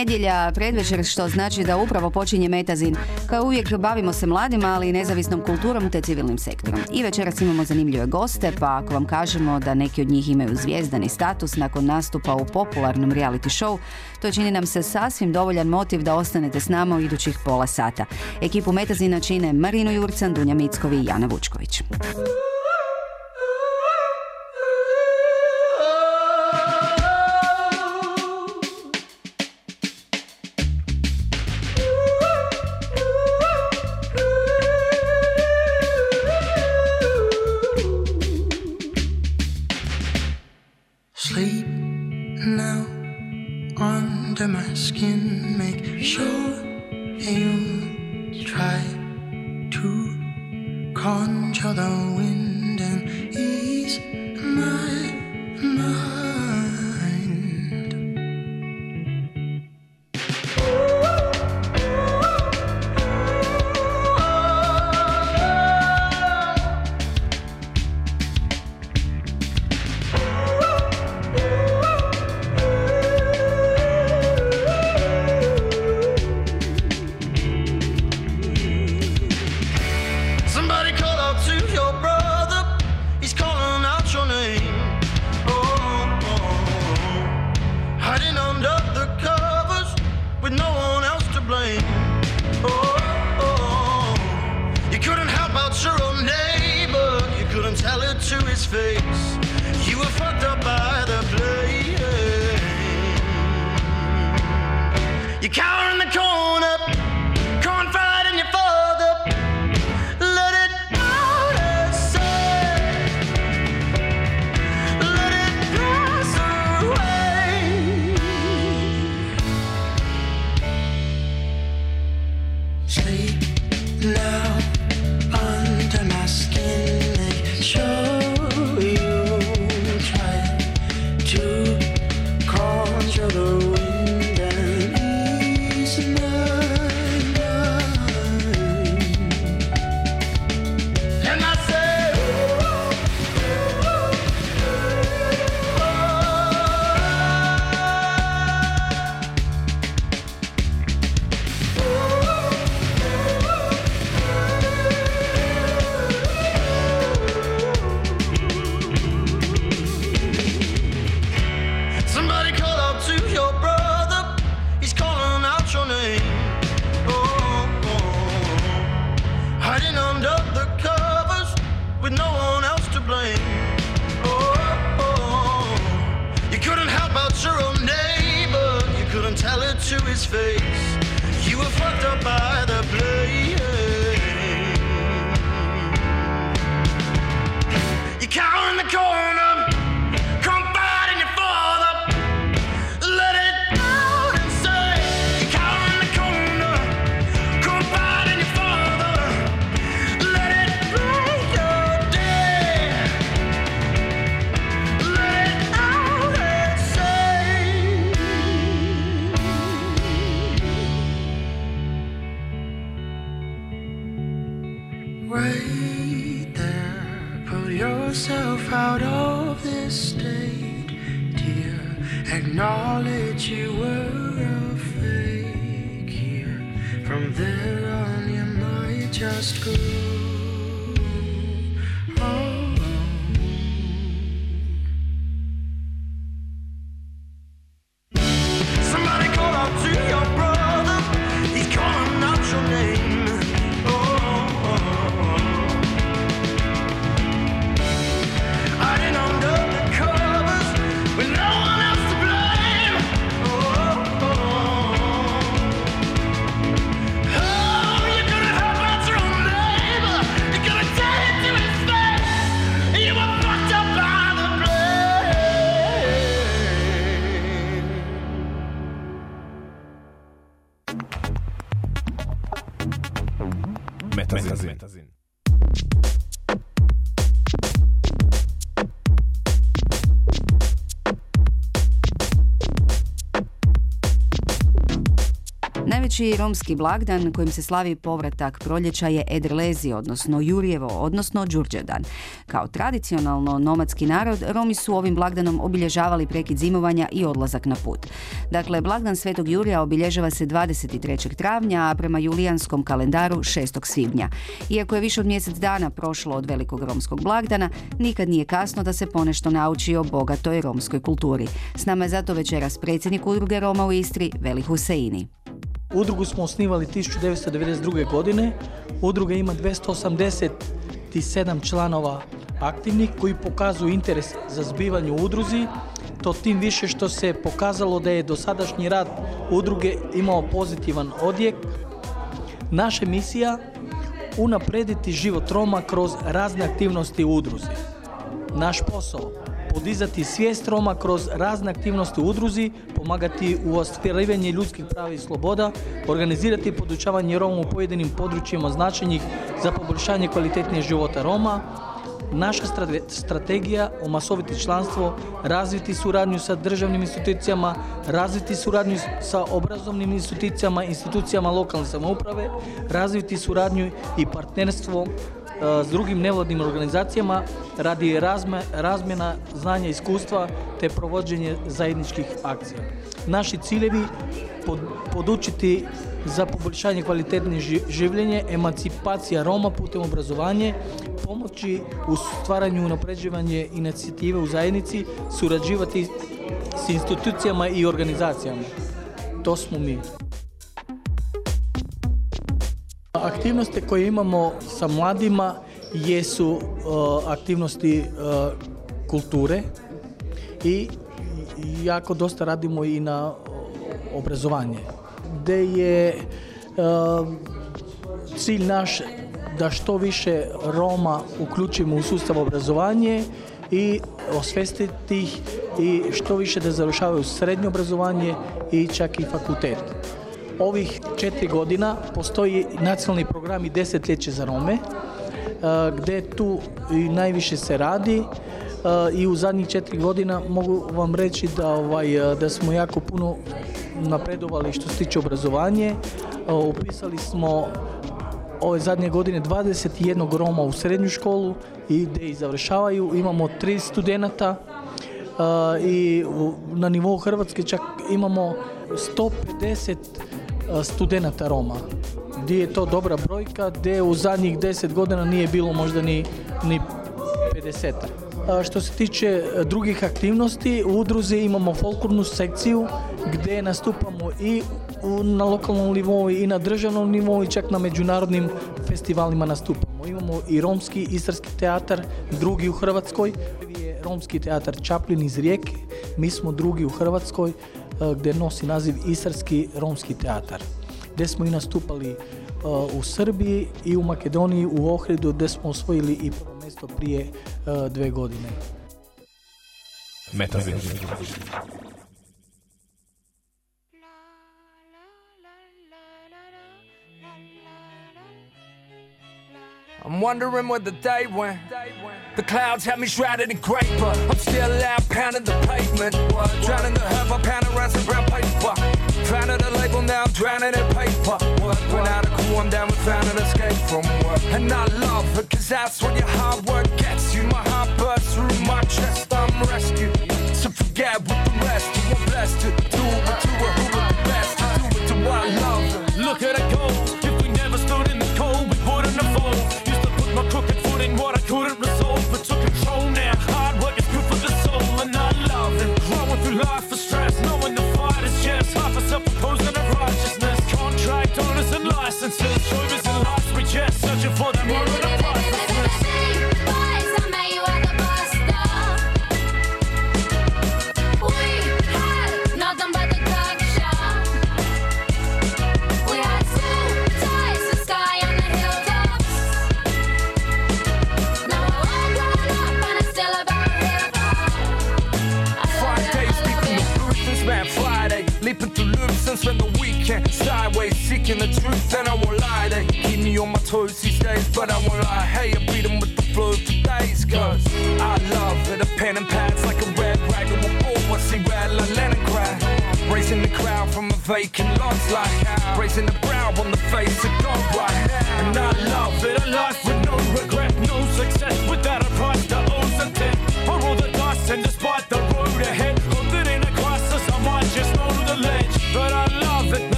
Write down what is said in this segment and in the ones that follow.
Nedjelja, predvečer, što znači da upravo počinje Metazin. Kao uvijek bavimo se mladima, ali i nezavisnom kulturom te civilnim sektorom. I večeras imamo zanimljive goste, pa ako vam kažemo da neki od njih imaju zvijezdani status nakon nastupa u popularnom reality show, to čini nam se sasvim dovoljan motiv da ostanete s nama u idućih pola sata. Ekipu Metazina čine Marino Jurcan, Dunja Mickovi i Jana Vučković. Tell it to his face. You were fucked up by the blame. You cower in the corner, From there on, you might just go. Najveći romski blagdan kojim se slavi povratak proljeća je Edrlezi, odnosno Jurijevo, odnosno Đurđedan. Kao tradicionalno nomadski narod, Romi su ovim blagdanom obilježavali prekid zimovanja i odlazak na put. Dakle, blagdan Svetog Jurija obilježava se 23. travnja, a prema julijanskom kalendaru 6. svibnja. Iako je više od mjesec dana prošlo od velikog romskog blagdana, nikad nije kasno da se ponešto nauči o bogatoj romskoj kulturi. S nama je zato večeras predsjednik udruge Roma u Istri, Veli Huseini. Udrugu smo osnivali 1992. godine. Udruga ima 287 članova aktivnih koji pokazuju interes za zbivanje u udruzi. To tim više što se pokazalo da je dosadašnji rad udruge imao pozitivan odjek. Naša misija unaprediti život Roma kroz razne aktivnosti u. Naš posao podizati svijest Roma kroz razne aktivnosti u udruzi, pomagati u ostvarivanju ljudskih prava i sloboda, organizirati podučavanje Roma u pojedinim područjima značajnih za poboljšanje kvalitetnije života Roma, Naša strate- strategija omasoviti članstvo, razviti suradnju sa državnim institucijama, razviti suradnju sa obrazovnim institucijama, institucijama lokalne samouprave, razviti suradnju i partnerstvo s drugim nevladnim organizacijama radi razme- razmjena znanja i iskustva te provođenje zajedničkih akcija. Naši ciljevi pod- podučiti za poboljšanje kvalitetnije ži- življenje, emancipacija Roma putem obrazovanje, pomoći u stvaranju i unapređivanje inicijative u zajednici, surađivati s institucijama i organizacijama. To smo mi. Aktivnosti koje imamo sa mladima jesu uh, aktivnosti uh, kulture i jako dosta radimo i na uh, obrazovanje. Gde je cilj naš da što više Roma uključimo u sustav obrazovanje i osvestiti ih i što više da završavaju srednje obrazovanje i čak i fakultet. Ovih četiri godina postoji nacionalni program i desetljeće za Rome, uh, gdje tu najviše se radi uh, i u zadnjih četiri godina mogu vam reći da, ovaj, uh, da smo jako puno napredovali što se tiče obrazovanje. Upisali smo ove zadnje godine 21 Roma u srednju školu i gdje i završavaju. Imamo tri studenata uh, i na nivou Hrvatske čak imamo 150 uh, studenata Roma. Gdje je to dobra brojka, gdje u zadnjih 10 godina nije bilo možda ni, ni 50. A Što se tiče e, drugih aktivnosti, u udruzi imamo folklornu sekciju gdje nastupamo i na lokalnom nivou i na državnom nivou i čak na međunarodnim festivalima nastupamo. Imamo i romski istarski teatar, drugi u Hrvatskoj. Je romski teatar Čaplin iz Rijeke, mi smo drugi u Hrvatskoj e, gdje nosi naziv Istarski romski teatar. Gdje smo i nastupali e, u Srbiji i u Makedoniji u Ohridu gdje smo osvojili i prvo mjesto prije e, dve godine. Metazin. I'm wondering where the day went. The clouds have me shrouded in grey, but I'm still out pounding the pavement. Drowning the hurt by pounding around some brown paper. Found the label now, I'm drowning in paper. Went out of cool, I'm down with found an escape from work. And I love it, cause that's what your hard work gets you. My heart bursts through my chest, I'm rescued. So forget what the rest do. I'm blessed to do it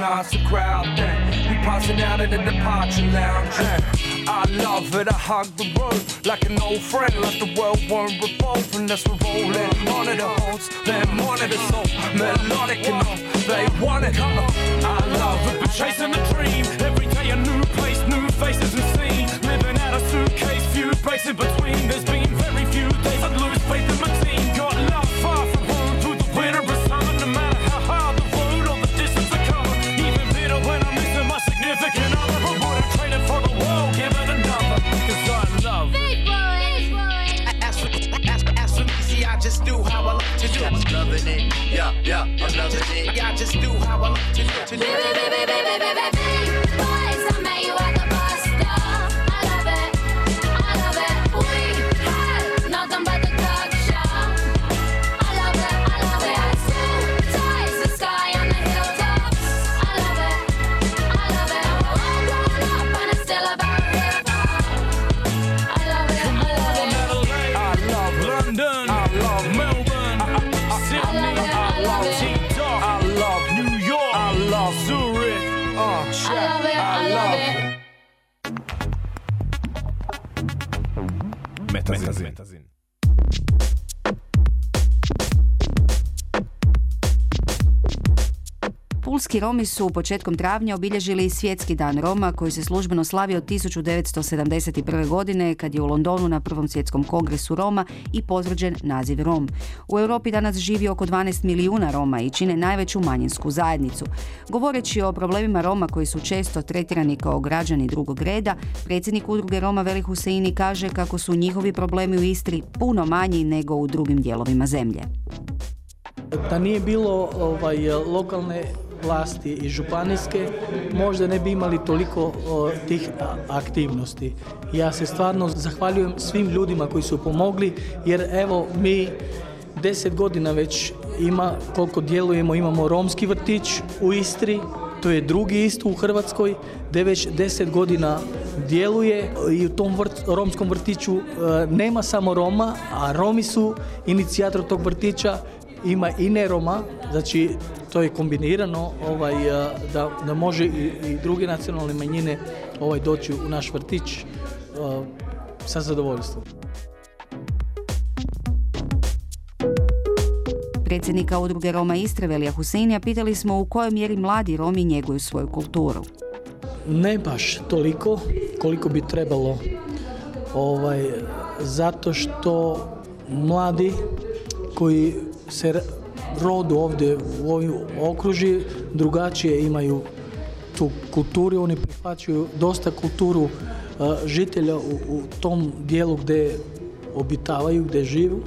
ask the crowd then we passing out in the departure lounge I love it I hug the road like an old friend like the world won't revolve unless we're rolling. Monitor holds then monitor so melodic and all they want it. I love it. But chasing the dream. Every day a new place new faces and scenes. Living out a suitcase few breaks in between. There's been very few days I'd lose faith in my team just do how I like to do. To do. Pulski Romi su početkom travnja obilježili svjetski dan Roma koji se službeno slavio 1971. godine kad je u Londonu na prvom svjetskom kongresu Roma i potvrđen naziv Rom. U Europi danas živi oko 12 milijuna Roma i čine najveću manjinsku zajednicu. Govoreći o problemima Roma koji su često tretirani kao građani drugog reda, predsjednik udruge Roma Veli Huseini kaže kako su njihovi problemi u Istri puno manji nego u drugim dijelovima zemlje. Da nije bilo ovaj, lokalne vlasti i županijske, možda ne bi imali toliko tih aktivnosti. Ja se stvarno zahvaljujem svim ljudima koji su pomogli, jer evo mi deset godina već ima, koliko djelujemo, imamo romski vrtić u Istri, to je drugi isto u Hrvatskoj, gdje već deset godina djeluje i u tom vrt- romskom vrtiću e, nema samo Roma, a Romi su inicijator tog vrtića, ima i ne Roma, znači to je kombinirano ovaj, a, da, da može i, i druge nacionalne manjine ovaj, doći u naš vrtić a, sa zadovoljstvom. Predsjednika udruge Roma Istre Velija Husinija pitali smo u kojoj mjeri mladi Romi njeguju svoju kulturu. Ne baš toliko koliko bi trebalo ovaj, zato što mladi koji se rodu ovdje u ovim okruži drugačije imaju tu kulturu, oni prihvaćaju dosta kulturu uh, žitelja u, tom dijelu gdje obitavaju, gdje živu.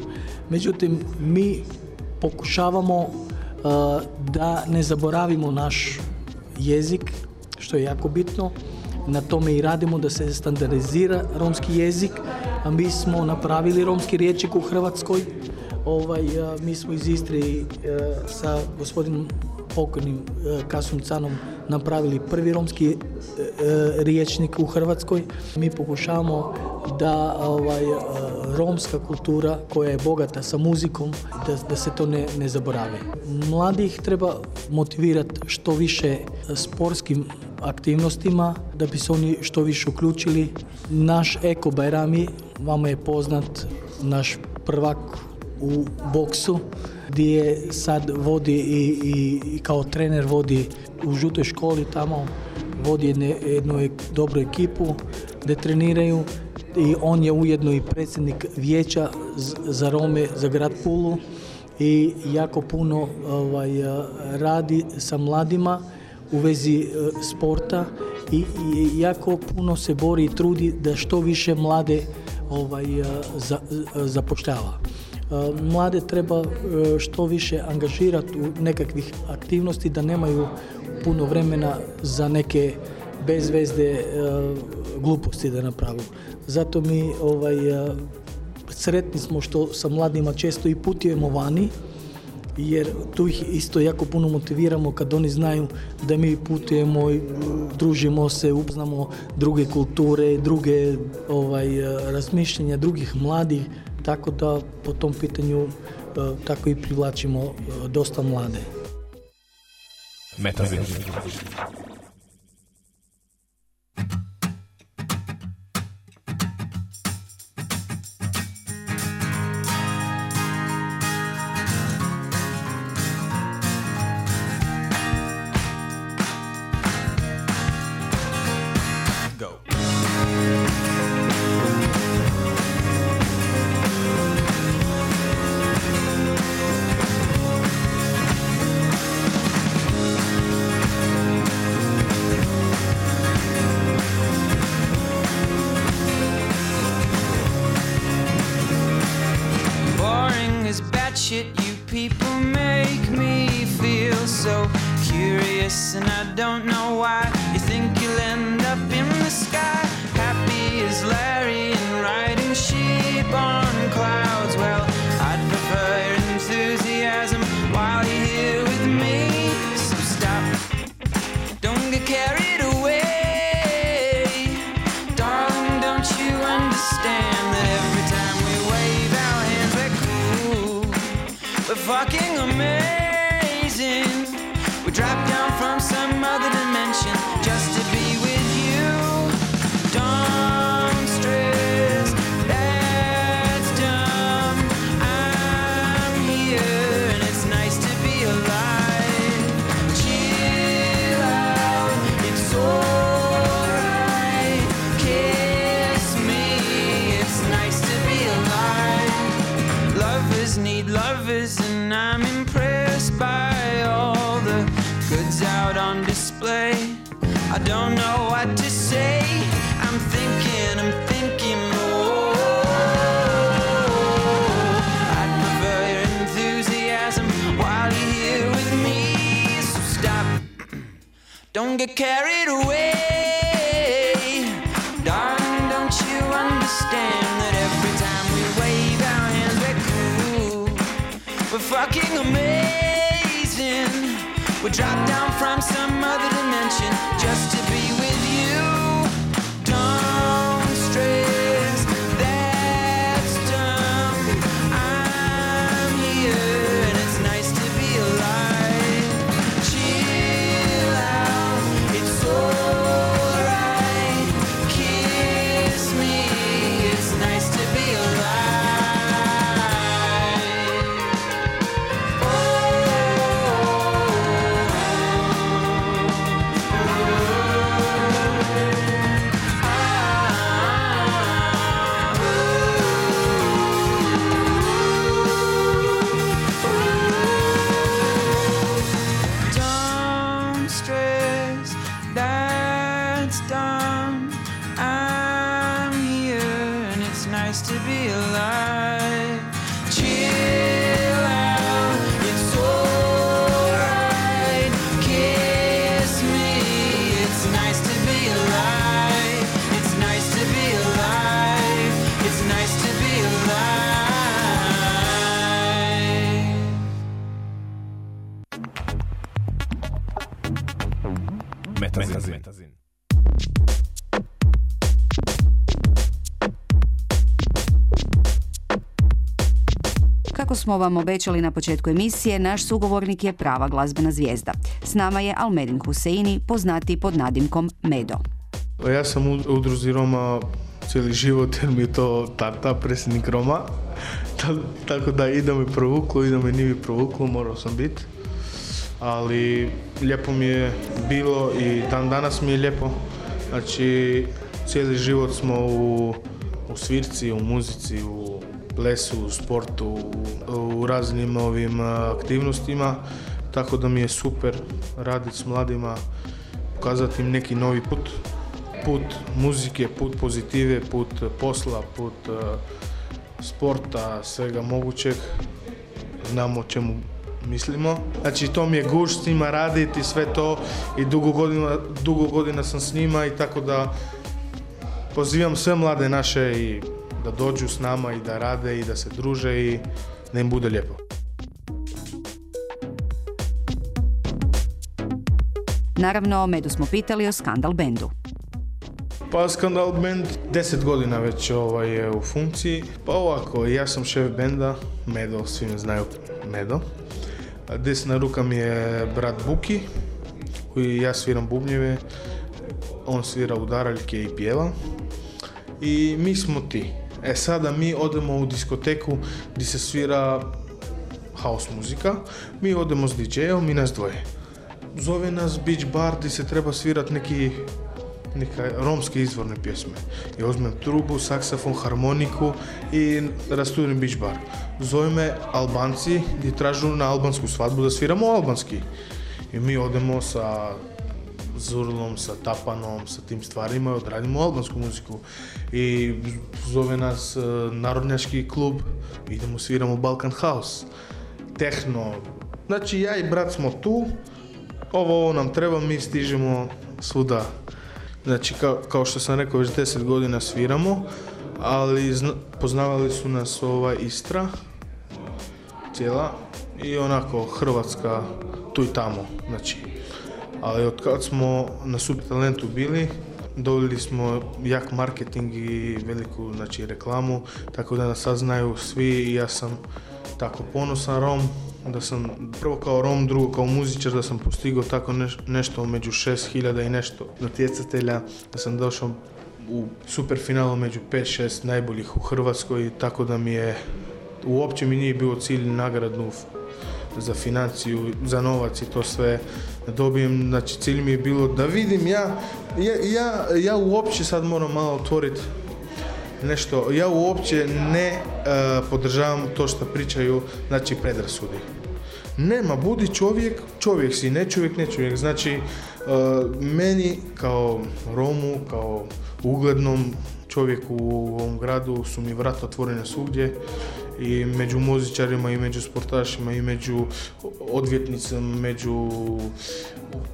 Međutim, mi pokušavamo uh, da ne zaboravimo naš jezik, što je jako bitno. Na tome i radimo da se standardizira romski jezik, mi smo napravili romski riječnik u Hrvatskoj. Ovaj, mi smo iz Istre i, e, sa gospodinom pokojnim e, Kasom Canom napravili prvi romski e, riječnik u Hrvatskoj. Mi pokušavamo da ovaj, romska kultura koja je bogata sa muzikom, da, da se to ne, ne zaboravi. Mladih treba motivirati što više sportskim aktivnostima da bi se oni što više uključili. Naš Eko Bajrami, vama je poznat naš prvak u boksu gdje sad vodi i, i, kao trener vodi u žutoj školi tamo, vodi jedne, jednu dobru ekipu gdje treniraju i on je ujedno i predsjednik vijeća za Rome za grad Pulu i jako puno ovaj, radi sa mladima u vezi e, sporta i, i jako puno se bori i trudi da što više mlade ovaj, za, a, zapošljava. A, Mlade treba e, što više angažirati u nekakvih aktivnosti da nemaju puno vremena za neke bezvezde e, gluposti da napravu. Zato mi ovaj, sretni smo što sa mladima često i putujemo vani, jer tu ih isto jako puno motiviramo kad oni znaju da mi putujemo, i, družimo se, upoznamo druge kulture, druge ovaj, razmišljanja drugih mladih, tako da po tom pitanju eh, tako i privlačimo eh, dosta mlade. Metazin. Fucking amazing. We dropped down from some other dimension get carried away. Darling, don't you understand that every time we wave our hands, we're cool? We're fucking amazing. We drop down from some other Metazin. Metazin. Kako smo vam obećali na početku emisije, naš sugovornik je prava glazbena zvijezda. S nama je Almedin Huseini, poznati pod nadimkom Medo. Ja sam u udruzi Roma cijeli život jer mi je to tata, predsjednik Roma. Ta- tako da i da me provuklo i da me nije provuklo, morao sam biti. Ali lijepo mi je bilo i dan danas mi je lijepo. Znači, cijeli život smo u, u svirci, u muzici, u plesu, u sportu, u, raznim ovim aktivnostima. Tako da mi je super raditi s mladima, pokazati im neki novi put. Put muzike, put pozitive, put posla, put sporta, svega mogućeg. Znamo čemu mislimo. Znači to mi je guš s njima raditi i sve to i dugo godina, dugo godina sam s njima i tako da pozivam sve mlade naše i da dođu s nama i da rade i da se druže i da im bude lijepo. Naravno, Medu smo pitali o Skandal bendu. Pa Skandal Band 10 godina već ovaj, je u funkciji. Pa ovako, ja sam šef benda, Medo, svi me znaju Medo. Desna ruka mi je brat Buki, koji ja sviram bubnjeve, on svira udaraljke i pjeva. I mi smo ti. E sada mi odemo u diskoteku gdje se svira house muzika, mi odemo s DJ-om i nas dvoje. Zove nas beach bar gdje se treba svirat neki neka romske izvorne pjesme. I uzmem trubu, saksafon, harmoniku i rasturim beach bar. Zove me Albanci gdje tražu na albansku svadbu da sviramo albanski. I mi odemo sa zurlom, sa tapanom, sa tim stvarima i odradimo albansku muziku. I zove nas e, narodnjački klub, idemo sviramo Balkan House, tehno. Znači ja i brat smo tu, ovo, ovo nam treba, mi stižemo svuda. Znači, kao, kao što sam rekao, već 10 godina sviramo, ali zna- poznavali su nas ova Istra, cijela, i onako Hrvatska tu i tamo, znači. Ali od kad smo na Super Talentu bili, dobili smo jak marketing i veliku znači, reklamu, tako da nas sad znaju svi i ja sam tako ponosan Rom, da sam prvo kao Rom, drugo kao muzičar, da sam postigao tako neš- nešto među 6000 i nešto natjecatelja, da sam došao u super finalu među 5-6 najboljih u Hrvatskoj, tako da mi je, uopće mi nije bio cilj nagradu f- za financiju, za novac i to sve da dobijem, znači cilj mi je bilo da vidim ja, ja, ja, ja uopće sad moram malo otvoriti nešto, ja uopće ne e, podržavam to što pričaju, znači predrasudi. Nema, budi čovjek, čovjek si, ne čovjek, ne čovjek. Znači, e, meni kao Romu, kao uglednom čovjeku u ovom gradu su mi vrata otvorene svugdje i među muzičarima i među sportašima i među odvjetnicama, među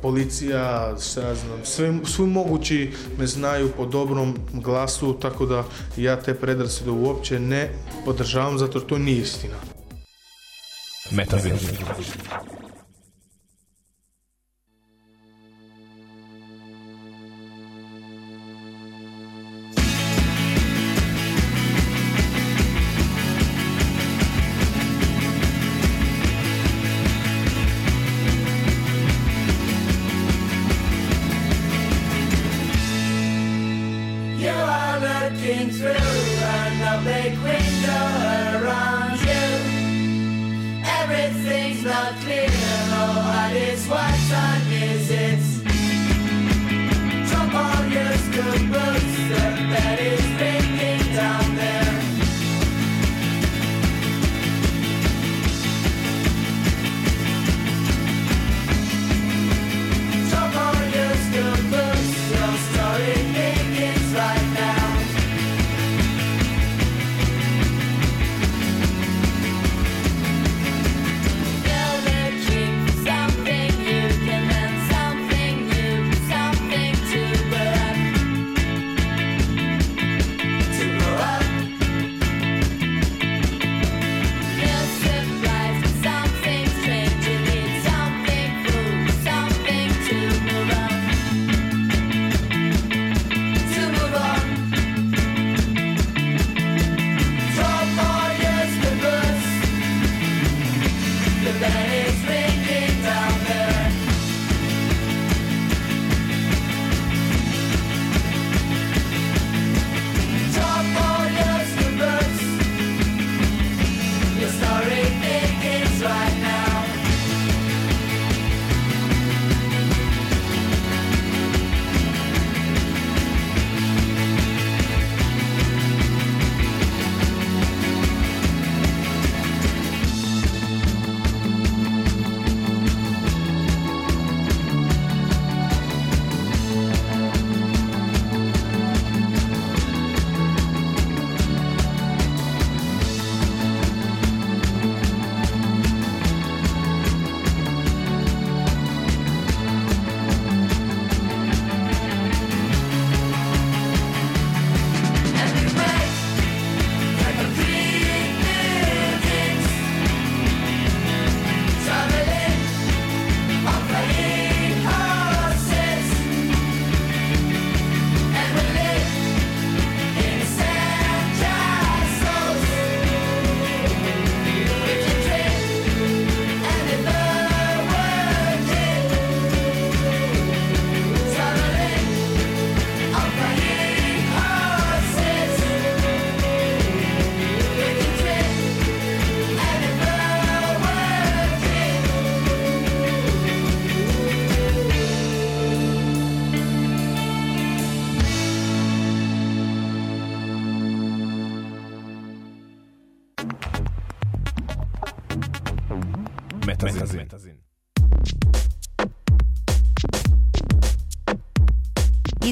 policija, ja znam, sve, svi mogući me znaju po dobrom glasu, tako da ja te predrasude uopće ne podržavam, zato to nije istina. Metazin. things not clear. All that is what time is it? Drop all your good books.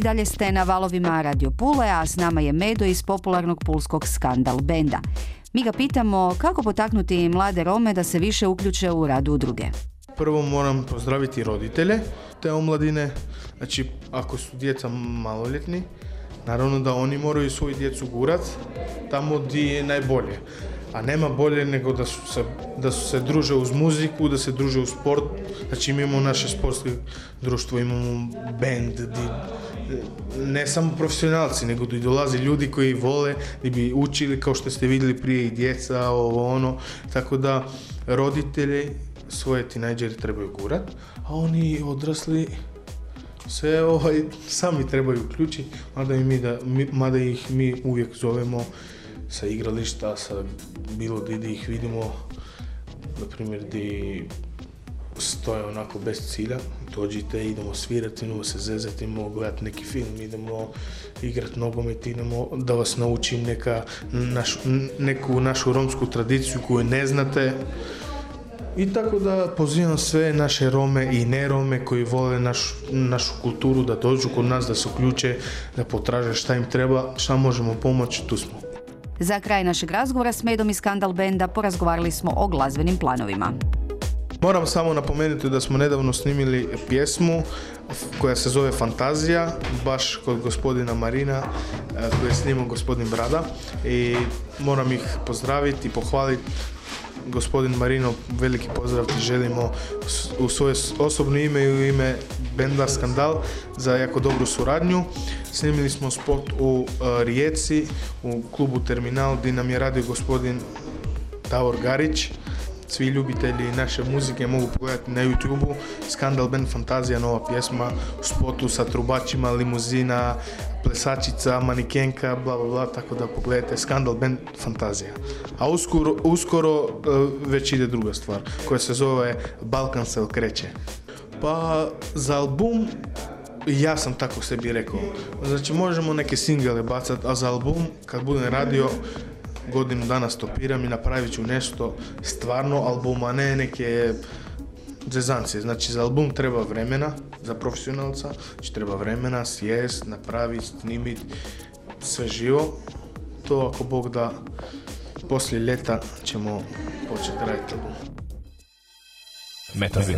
Dalje ste na valovima Radio Pule, a s nama je Medo iz popularnog pulskog Skandal benda. Mi ga pitamo kako potaknuti mlade Rome da se više uključe u rad udruge. Prvo moram pozdraviti roditelje te omladine. Znači, ako su djeca maloljetni, naravno da oni moraju svoju djecu gurat tamo gdje je najbolje. A nema bolje nego da su, se, da su se druže uz muziku, da se druže uz sport. Znači imamo naše sportsko društvo, imamo band, di, ne samo profesionalci, nego i dolaze ljudi koji vole, da bi učili kao što ste vidjeli prije i djeca, ovo ono. Tako da roditelji svoje tinejdžere trebaju gurat, a oni odrasli se ovaj, sami trebaju uključiti, mada, i mi da, mi- mada ih mi uvijek zovemo sa igrališta, sa bilo di ih vidimo, na primjer di stoje onako bez cilja, dođite, idemo svirati, idemo se zezati, idemo gledati neki film, idemo igrati nogomet, idemo da vas naučim neka, naš, neku našu romsku tradiciju koju ne znate, i tako da pozivam sve naše Rome i ne Rome koji vole naš, našu kulturu da dođu kod nas, da se uključe, da potraže šta im treba, šta možemo pomoći, tu smo. Za kraj našeg razgovora s Medom iz Skandal benda porazgovarali smo o glazbenim planovima. Moram samo napomenuti da smo nedavno snimili pjesmu koja se zove Fantazija, baš kod gospodina Marina, e, koju je snimao gospodin Brada i moram ih pozdraviti i pohvaliti gospodin Marino, veliki pozdrav ti želimo u svoje osobno ime i u ime benda Skandal za jako dobru suradnju. Snimili smo spot u e, Rijeci, u klubu Terminal gdje nam je radio gospodin Davor Garić. Svi ljubitelji naše muzike mogu pogledati na YouTube-u. Skandal Band Fantazija, nova pjesma u spotu sa trubačima, limuzina, plesačica, manikenka, bla bla bla, tako da pogledajte Skandal Band Fantazija. A uskoro, uskoro e, već ide druga stvar koja se zove Balkan se okreće. Pa za album ja sam tako sebi rekao. Znači možemo neke singele bacati, a za album kad budem radio godinu dana stopiram i napravit ću nešto stvarno album, a ne neke zezancije. Znači za album treba vremena, za profesionalca, znači treba vremena, sjest, napraviti, snimit, sve živo. To ako Bog da, poslije ljeta ćemo početi raditi album. Metazin.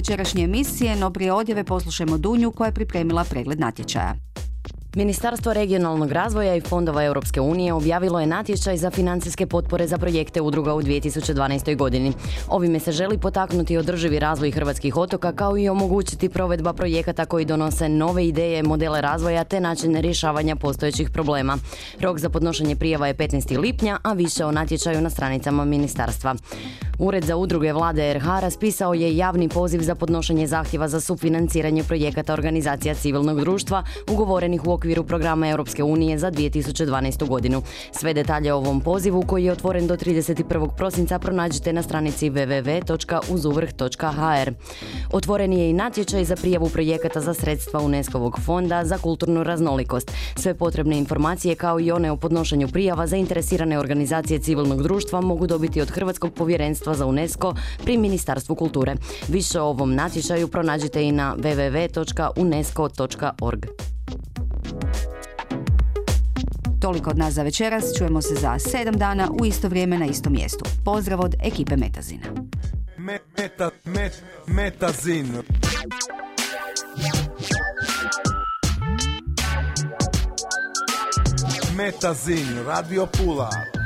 Večerašnje emisije, no prije odjeve poslušajmo Dunju koja je pripremila pregled natječaja. Ministarstvo regionalnog razvoja i fondova Europske unije objavilo je natječaj za financijske potpore za projekte udruga u 2012. godini. Ovime se želi potaknuti održivi razvoj hrvatskih otoka kao i omogućiti provedba projekata koji donose nove ideje, modele razvoja te načine rješavanja postojećih problema. Rok za podnošenje prijava je 15. lipnja, a više o natječaju na stranicama ministarstva. Ured za udruge vlade RH raspisao je javni poziv za podnošenje zahtjeva za sufinanciranje projekata organizacija civilnog društva ugovorenih u okviru programa Europske unije za 2012. godinu. Sve detalje o ovom pozivu koji je otvoren do 31. prosinca pronađite na stranici www.uzuvrh.hr. Otvoren je i natječaj za prijavu projekata za sredstva UNESCO-vog fonda za kulturnu raznolikost. Sve potrebne informacije kao i one o podnošenju prijava zainteresirane organizacije civilnog društva mogu dobiti od Hrvatskog povjerenstva za UNESCO pri Ministarstvu kulture. Više o ovom natječaju pronađite i na www.unesco.org. Toliko od nas za večeras, čujemo se za sedam dana u isto vrijeme na istom mjestu. Pozdrav od ekipe Metazina. Meta, met, metazin. Metazin, Radio Pula.